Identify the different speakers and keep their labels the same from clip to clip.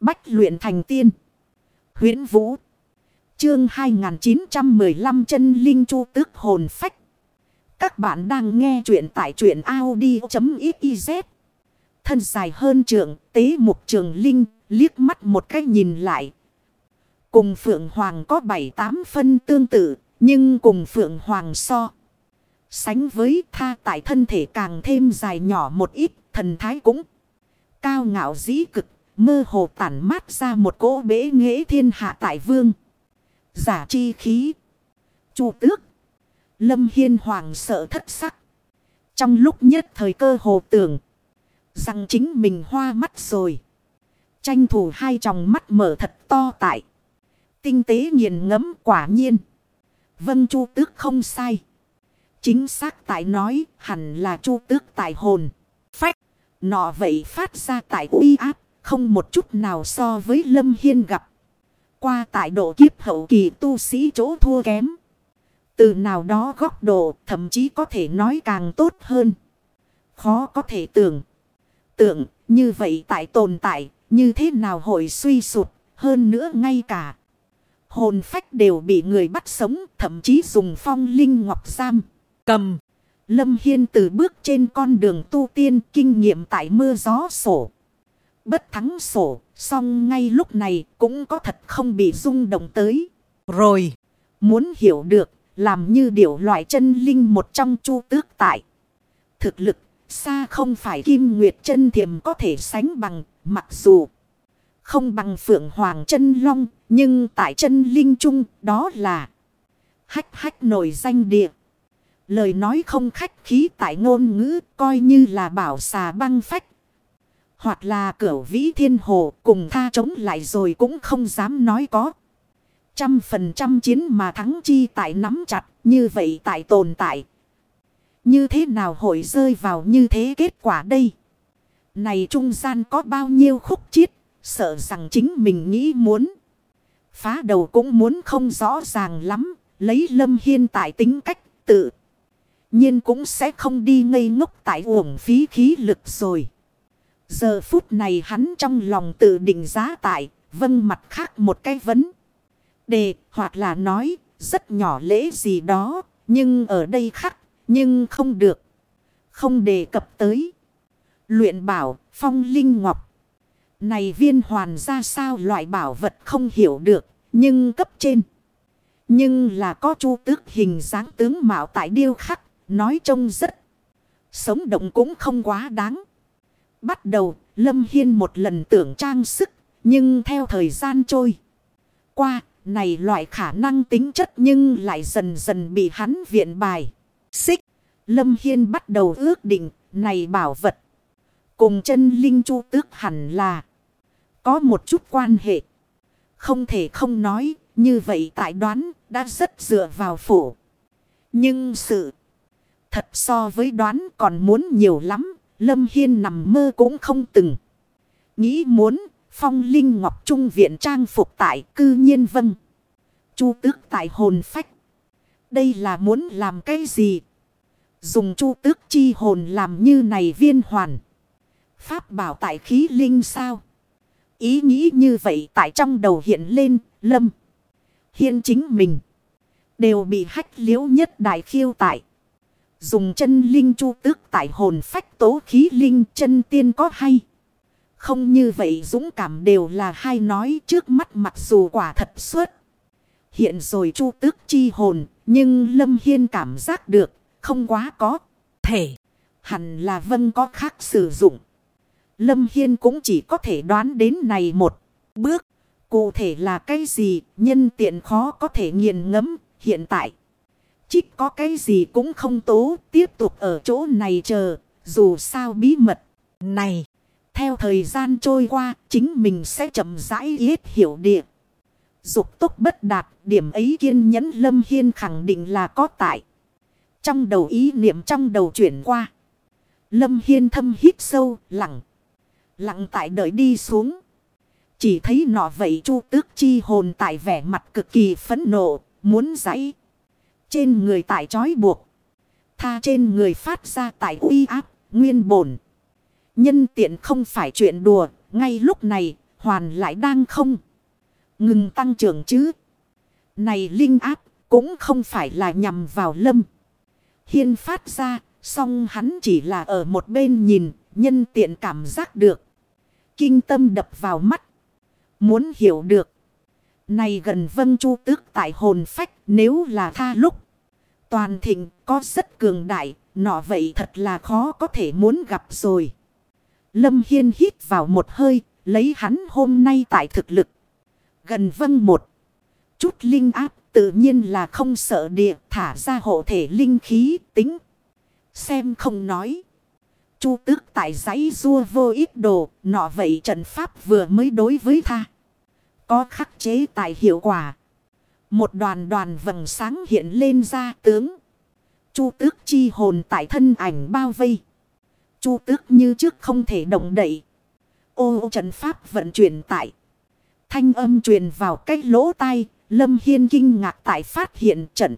Speaker 1: Bách luyện thành tiên. huyễn Vũ. Chương 2915 chân linh chu tước hồn phách. Các bạn đang nghe truyện tại truyện Audi.xyz. Thân dài hơn trường, tế mục trường linh, liếc mắt một cách nhìn lại. Cùng Phượng Hoàng có 7-8 phân tương tự, nhưng cùng Phượng Hoàng so. Sánh với tha tại thân thể càng thêm dài nhỏ một ít, thần thái cũng cao ngạo dĩ cực, mơ hồ tản mát ra một cỗ bế nghệ thiên hạ tại vương. Giả chi khí. Chu tước. Lâm Hiên Hoàng sợ thất sắc. Trong lúc nhất thời cơ hồ tưởng. Rằng chính mình hoa mắt rồi. Tranh thủ hai tròng mắt mở thật to tại. Tinh tế nghiền ngẫm quả nhiên. Vâng chu tước không sai. Chính xác tại nói hẳn là chu tước tại hồn. Phách. Nọ vậy phát ra tại uy áp. Không một chút nào so với Lâm Hiên gặp. Qua tại độ kiếp hậu kỳ tu sĩ chỗ thua kém. Từ nào đó góc độ thậm chí có thể nói càng tốt hơn. Khó có thể tưởng. Tưởng như vậy tại tồn tại như thế nào hội suy sụt hơn nữa ngay cả. Hồn phách đều bị người bắt sống thậm chí dùng phong linh ngọc giam. Cầm. Lâm Hiên từ bước trên con đường tu tiên kinh nghiệm tại mưa gió sổ. Bất thắng sổ, song ngay lúc này cũng có thật không bị rung động tới. Rồi, muốn hiểu được, làm như điều loại chân linh một trong chu tước tại. Thực lực, xa không phải kim nguyệt chân thiềm có thể sánh bằng, mặc dù không bằng phượng hoàng chân long, nhưng tại chân linh chung đó là hách hách nổi danh địa. Lời nói không khách khí tại ngôn ngữ coi như là bảo xà băng phách. Hoặc là cửu vĩ thiên hồ cùng tha chống lại rồi cũng không dám nói có. Trăm phần trăm chiến mà thắng chi tại nắm chặt như vậy tại tồn tại. Như thế nào hội rơi vào như thế kết quả đây? Này trung gian có bao nhiêu khúc chiết, sợ rằng chính mình nghĩ muốn. Phá đầu cũng muốn không rõ ràng lắm, lấy lâm hiên tại tính cách tự. nhiên cũng sẽ không đi ngây ngốc tại uổng phí khí lực rồi. Giờ phút này hắn trong lòng tự định giá tại, vâng mặt khác một cái vấn. Đề, hoặc là nói, rất nhỏ lễ gì đó, nhưng ở đây khắc, nhưng không được. Không đề cập tới. Luyện bảo, phong linh ngọc. Này viên hoàn ra sao loại bảo vật không hiểu được, nhưng cấp trên. Nhưng là có chu tước hình dáng tướng mạo tại điêu khắc, nói trông rất. Sống động cũng không quá đáng. Bắt đầu, Lâm Hiên một lần tưởng trang sức, nhưng theo thời gian trôi qua, này loại khả năng tính chất nhưng lại dần dần bị hắn viện bài. Xích, Lâm Hiên bắt đầu ước định, này bảo vật. Cùng chân linh chu tước hẳn là có một chút quan hệ. Không thể không nói, như vậy tại đoán đã rất dựa vào phủ. Nhưng sự thật so với đoán còn muốn nhiều lắm, Lâm Hiên nằm mơ cũng không từng. Nghĩ muốn phong linh ngọc trung viện trang phục tại cư nhiên vâng. Chu tước tại hồn phách. Đây là muốn làm cái gì? Dùng chu tước chi hồn làm như này viên hoàn. Pháp bảo tại khí linh sao? Ý nghĩ như vậy tại trong đầu hiện lên, lâm. Hiên chính mình. Đều bị hách liễu nhất đại khiêu tại. Dùng chân linh chu tước tại hồn phách tố khí linh chân tiên có hay. Không như vậy dũng cảm đều là hai nói trước mắt mặc dù quả thật suốt. Hiện rồi chu tước chi hồn, nhưng Lâm Hiên cảm giác được, không quá có. Thể, hẳn là vân có khác sử dụng. Lâm Hiên cũng chỉ có thể đoán đến này một bước. Cụ thể là cái gì, nhân tiện khó có thể nghiền ngẫm hiện tại. Chích có cái gì cũng không tố, tiếp tục ở chỗ này chờ, dù sao bí mật. Này, theo thời gian trôi qua, chính mình sẽ chậm rãi yết hiểu địa. Dục tốc bất đạt, điểm ấy kiên nhẫn Lâm Hiên khẳng định là có tại. Trong đầu ý niệm trong đầu chuyển qua. Lâm Hiên thâm hít sâu, lặng. Lặng tại đợi đi xuống. Chỉ thấy nọ vậy chu tước chi hồn tại vẻ mặt cực kỳ phẫn nộ, muốn giải trên người tại trói buộc. Tha trên người phát ra tại uy áp, nguyên bổn. Nhân tiện không phải chuyện đùa, ngay lúc này, hoàn lại đang không. Ngừng tăng trưởng chứ. Này linh áp cũng không phải là nhằm vào lâm. Hiên phát ra, song hắn chỉ là ở một bên nhìn, nhân tiện cảm giác được. Kinh tâm đập vào mắt. Muốn hiểu được. Này gần vân chu tước tại hồn phách nếu là tha lúc. Toàn thịnh có rất cường đại, nọ vậy thật là khó có thể muốn gặp rồi. Lâm Hiên hít vào một hơi, lấy hắn hôm nay tại thực lực. Gần vân một chút linh áp tự nhiên là không sợ địa thả ra hộ thể linh khí tính. Xem không nói. Chu tước tại giấy rua vô ít đồ, nọ vậy trận pháp vừa mới đối với tha. Có khắc chế tại hiệu quả. Một đoàn đoàn vầng sáng hiện lên ra tướng. Chu tước chi hồn tại thân ảnh bao vây. Chu tước như trước không thể động đậy. Ô, trận pháp vận chuyển tại. Thanh âm truyền vào cái lỗ tai. Lâm Hiên kinh ngạc tại phát hiện trận.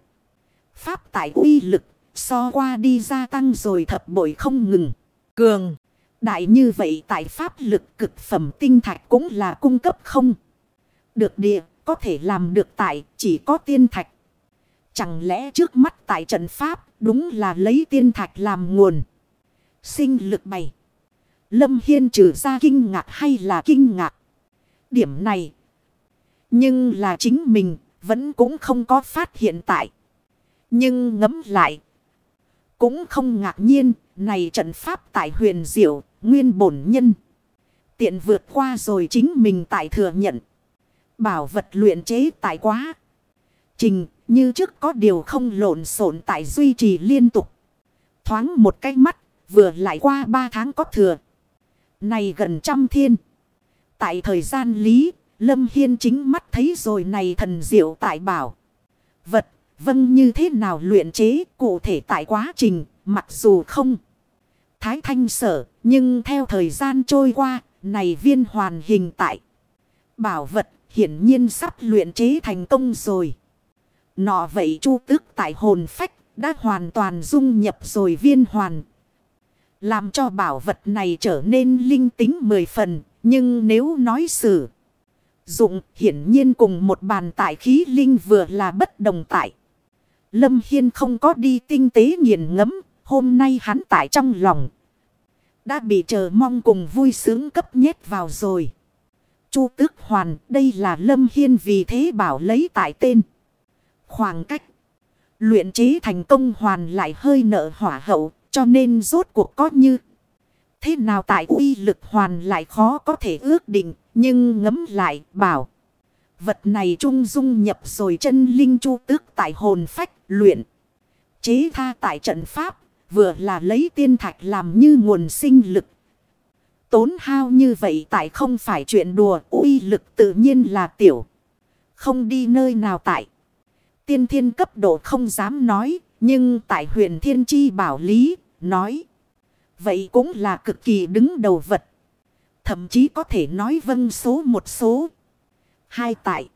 Speaker 1: Pháp tại uy lực. So qua đi gia tăng rồi thập bội không ngừng. Cường. Đại như vậy tại pháp lực cực phẩm tinh thạch cũng là cung cấp không. Được địa, có thể làm được tại, chỉ có tiên thạch. Chẳng lẽ trước mắt tại trận pháp, đúng là lấy tiên thạch làm nguồn. Sinh lực bày. Lâm Hiên trừ ra kinh ngạc hay là kinh ngạc. Điểm này. Nhưng là chính mình, vẫn cũng không có phát hiện tại. Nhưng ngấm lại. Cũng không ngạc nhiên. Này trận pháp tại huyền diệu, nguyên bổn nhân. Tiện vượt qua rồi chính mình tại thừa nhận. Bảo vật luyện chế tại quá. Trình như trước có điều không lộn xộn tại duy trì liên tục. Thoáng một cái mắt vừa lại qua ba tháng có thừa. Này gần trăm thiên. Tại thời gian lý, Lâm Hiên chính mắt thấy rồi này thần diệu tại bảo. Vật, vâng như thế nào luyện chế cụ thể tại quá trình, mặc dù không. Thái thanh sở, nhưng theo thời gian trôi qua, này viên hoàn hình tại. Bảo vật hiển nhiên sắp luyện chế thành công rồi. Nọ vậy chu tước tại hồn phách đã hoàn toàn dung nhập rồi viên hoàn. Làm cho bảo vật này trở nên linh tính mười phần. Nhưng nếu nói xử dụng, hiển nhiên cùng một bàn tại khí linh vừa là bất đồng tại. Lâm Hiên không có đi tinh tế nghiền ngẫm, Hôm nay hắn tại trong lòng. Đã bị chờ mong cùng vui sướng cấp nhét vào rồi. Chu tước hoàn, đây là Lâm Hiên vì thế bảo lấy tại tên. Khoảng cách. Luyện chế thành công hoàn lại hơi nợ hỏa hậu. Cho nên rốt cuộc có như. Thế nào tại uy lực hoàn lại khó có thể ước định. Nhưng ngấm lại, bảo. Vật này trung dung nhập rồi chân linh chu tước tại hồn phách luyện. Chế tha tại trận pháp. Vừa là lấy tiên thạch làm như nguồn sinh lực. Tốn hao như vậy tại không phải chuyện đùa. uy lực tự nhiên là tiểu. Không đi nơi nào tại. Tiên thiên cấp độ không dám nói, nhưng tại huyện thiên chi bảo lý, nói. Vậy cũng là cực kỳ đứng đầu vật. Thậm chí có thể nói vân số một số. Hai tại.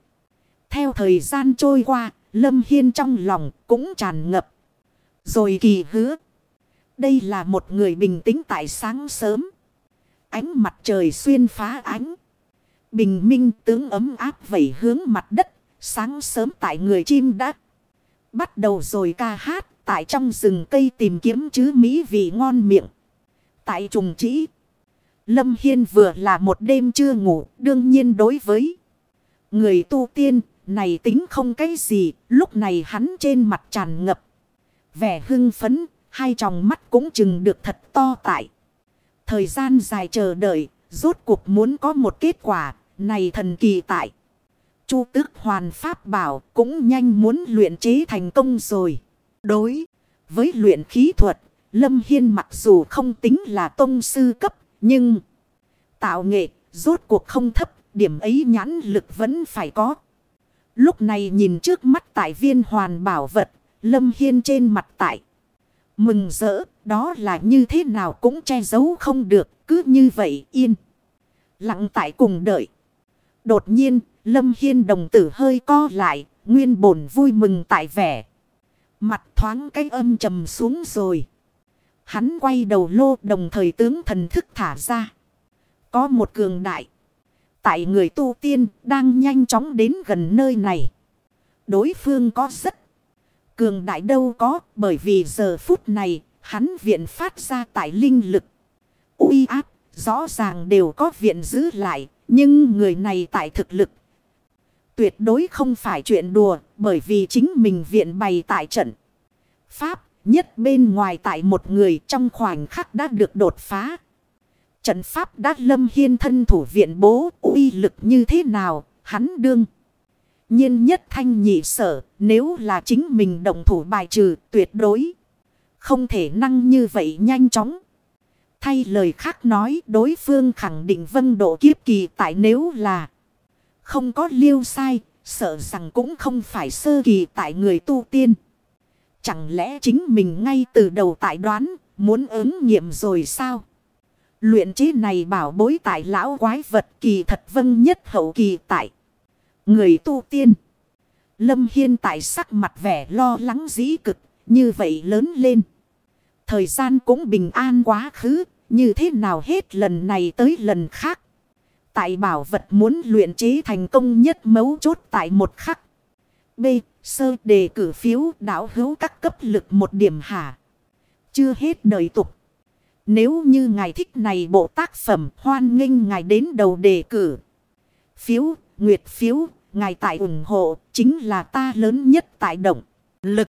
Speaker 1: Theo thời gian trôi qua, Lâm Hiên trong lòng cũng tràn ngập. Rồi kỳ hứa. Đây là một người bình tĩnh tại sáng sớm. Ánh mặt trời xuyên phá ánh. Bình minh tướng ấm áp vẩy hướng mặt đất. Sáng sớm tại người chim đã bắt đầu rồi ca hát. Tại trong rừng cây tìm kiếm chứ mỹ vị ngon miệng. Tại trùng trĩ. Lâm Hiên vừa là một đêm chưa ngủ. Đương nhiên đối với người tu tiên, này tính không cái gì. Lúc này hắn trên mặt tràn ngập. Vẻ hưng phấn. Hai tròng mắt cũng chừng được thật to tại. Thời gian dài chờ đợi. Rốt cuộc muốn có một kết quả. Này thần kỳ tại. Chu tước hoàn pháp bảo cũng nhanh muốn luyện chế thành công rồi. Đối với luyện khí thuật, Lâm Hiên mặc dù không tính là tông sư cấp, nhưng tạo nghệ rốt cuộc không thấp, điểm ấy nhãn lực vẫn phải có. Lúc này nhìn trước mắt tại viên hoàn bảo vật, Lâm Hiên trên mặt tại. Mừng rỡ, đó là như thế nào cũng che giấu không được, cứ như vậy yên. Lặng tại cùng đợi. Đột nhiên, Lâm Hiên đồng tử hơi co lại, nguyên bổn vui mừng tại vẻ. Mặt thoáng cái âm trầm xuống rồi. Hắn quay đầu lô đồng thời tướng thần thức thả ra. Có một cường đại. tại người tu tiên đang nhanh chóng đến gần nơi này. Đối phương có rất cường đại đâu có bởi vì giờ phút này hắn viện phát ra tại linh lực. uy áp rõ ràng đều có viện giữ lại nhưng người này tại thực lực tuyệt đối không phải chuyện đùa bởi vì chính mình viện bày tại trận. Pháp nhất bên ngoài tại một người trong khoảnh khắc đã được đột phá. Trận pháp đã lâm hiên thân thủ viện bố uy lực như thế nào, hắn đương. nhiên nhất thanh nhị sở, nếu là chính mình đồng thủ bài trừ tuyệt đối. Không thể năng như vậy nhanh chóng. Thay lời khác nói đối phương khẳng định vân độ kiếp kỳ tại nếu là không có liêu sai, sợ rằng cũng không phải sơ kỳ tại người tu tiên. Chẳng lẽ chính mình ngay từ đầu tại đoán, muốn ứng nghiệm rồi sao? Luyện chế này bảo bối tại lão quái vật kỳ thật vân nhất hậu kỳ tại. Người tu tiên. Lâm Hiên tại sắc mặt vẻ lo lắng dĩ cực, như vậy lớn lên. Thời gian cũng bình an quá khứ, như thế nào hết lần này tới lần khác. Tại bảo vật muốn luyện chế thành công nhất mấu chốt tại một khắc. B. Sơ đề cử phiếu đảo hữu các cấp lực một điểm hả. Chưa hết đời tục. Nếu như ngài thích này bộ tác phẩm hoan nghênh ngài đến đầu đề cử. Phiếu, nguyệt phiếu, ngài tại ủng hộ chính là ta lớn nhất tại động. Lực,